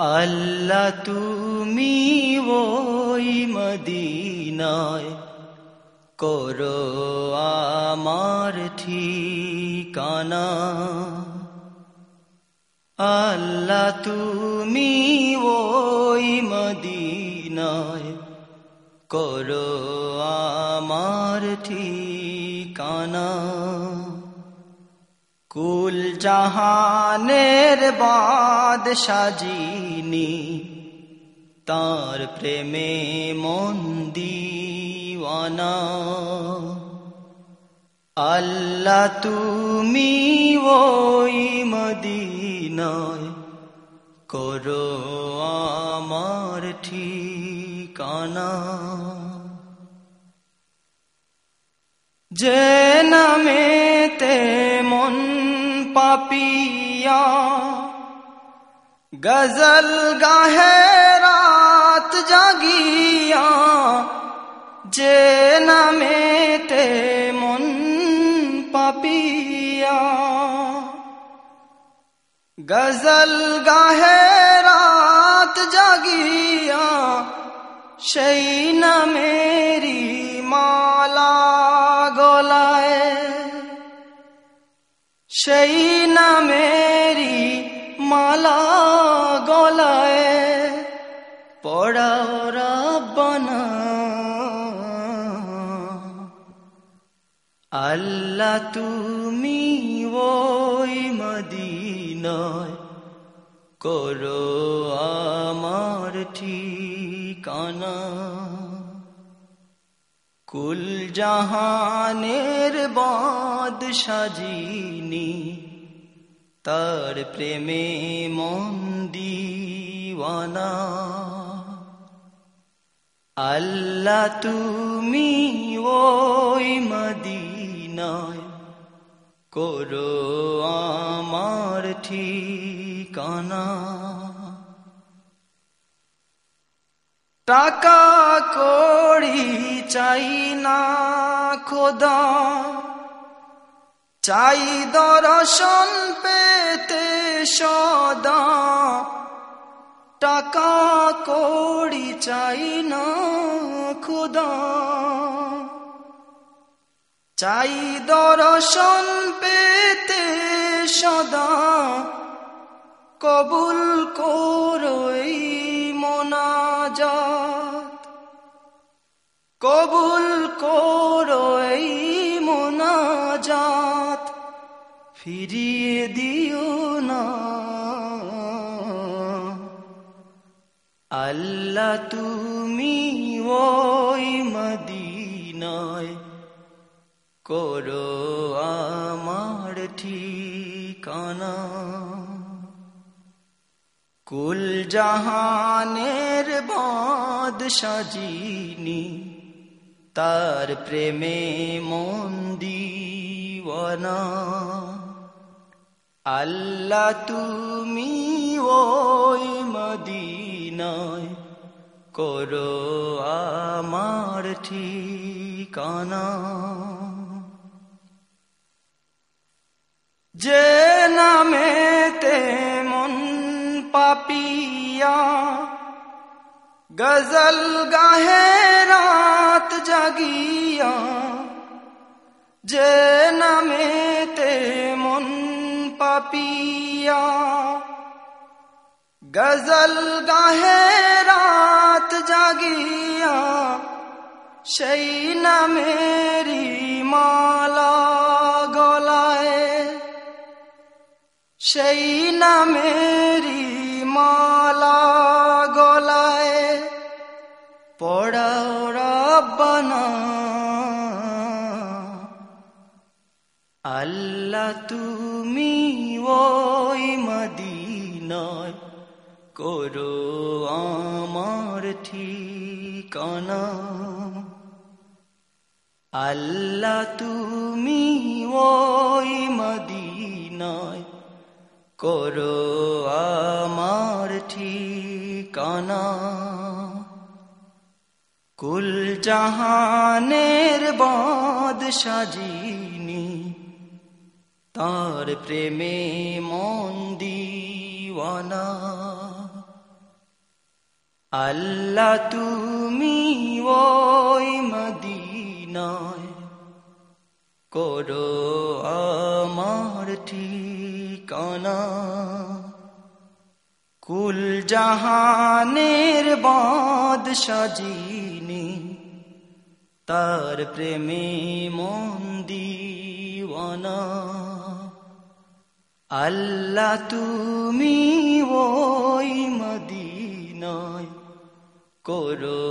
আল্লাহ তুমি ওই মদিনায় করো আমার ঠিকানা। আল্লাহ তুমি ওই মদিনায় করো আমার ঠিকানা। কুল জাহানের বাদ সাজিনি তার প্রেমে মন দিওয়ানা। আল্লাহ তুমি ওই মদিনায় করো আমার ঠিকানা। যে নামেতে মন পাপিয়া গজল গাহে রাত জাগিয়া যে নামেতে মন পাপিয়া গজল গাহে রাত জাগিয়া সেই নামেরি মালা গলায় সেই নামেরি মালা গলায় পড়াও রাব্বানা। আল্লাহ তুমি ওই মদিনায় করো আমার ঠিকানা। কুল জাহানের বাদ সাজিনি তার প্রেমে মন দিওয়ানা। আল্লাহ তুমি ওই মদিনায় করো আমার ঠিকানা। টাকা কড়ি চাই না খোদা। চাই দর্শন পেতে সদা। টাকা কড়ি চাই না খোদা। চাই দর্শন পেতে সদা। কবুল করই মোনাজাত কবুল করই মোনাজাত ফিরিয়ে দিও না। আল্লাহ তুমি ওই মদিনায় করো আমার ঠিকানা। কুল জাহানের বাদ সাজিনি, তার প্রেমে মন আল্লাহ তুমি ওই মদিনায় করো আমার ঠিকানা। যে নামেতে মন পাপিয়া গজল গাহে রাত জাগিয়া যে নামেতে মন পাপিয়া গজল গাহে রাত জাগিয়া সেই নামেরি মালা গলায় সেই নামেরি মালা গলায়, পড়াও রাব্বানা। আল্লাহ তুমি ওই মদিনায় করো আমার ঠিকানা। আল্লাহ তুমি ওই মদিনায় করো আমার ঠিকানা। কুল জাহানের বাদ সাজিনি, তার প্রেমে মন দিওয়ানা। আল্লাহ তুমি ওই মদিনায় করো আমার ঠিকানা। কুল জাহানের বাদ সাজিনি তার প্রেমে মন আল্লাহ তুমি ওই মদিনায় করো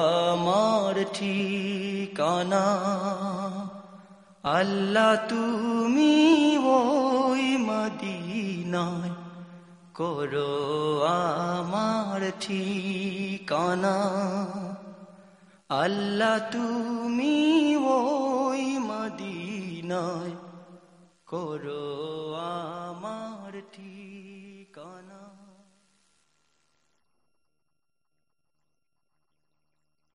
আমার ঠিকানা। আল্লাহ তুমি ওই মদিনায় করো আমার ঠিকানা। আল্লাহ তুমি ওই মদিনায় করো আমার ঠিক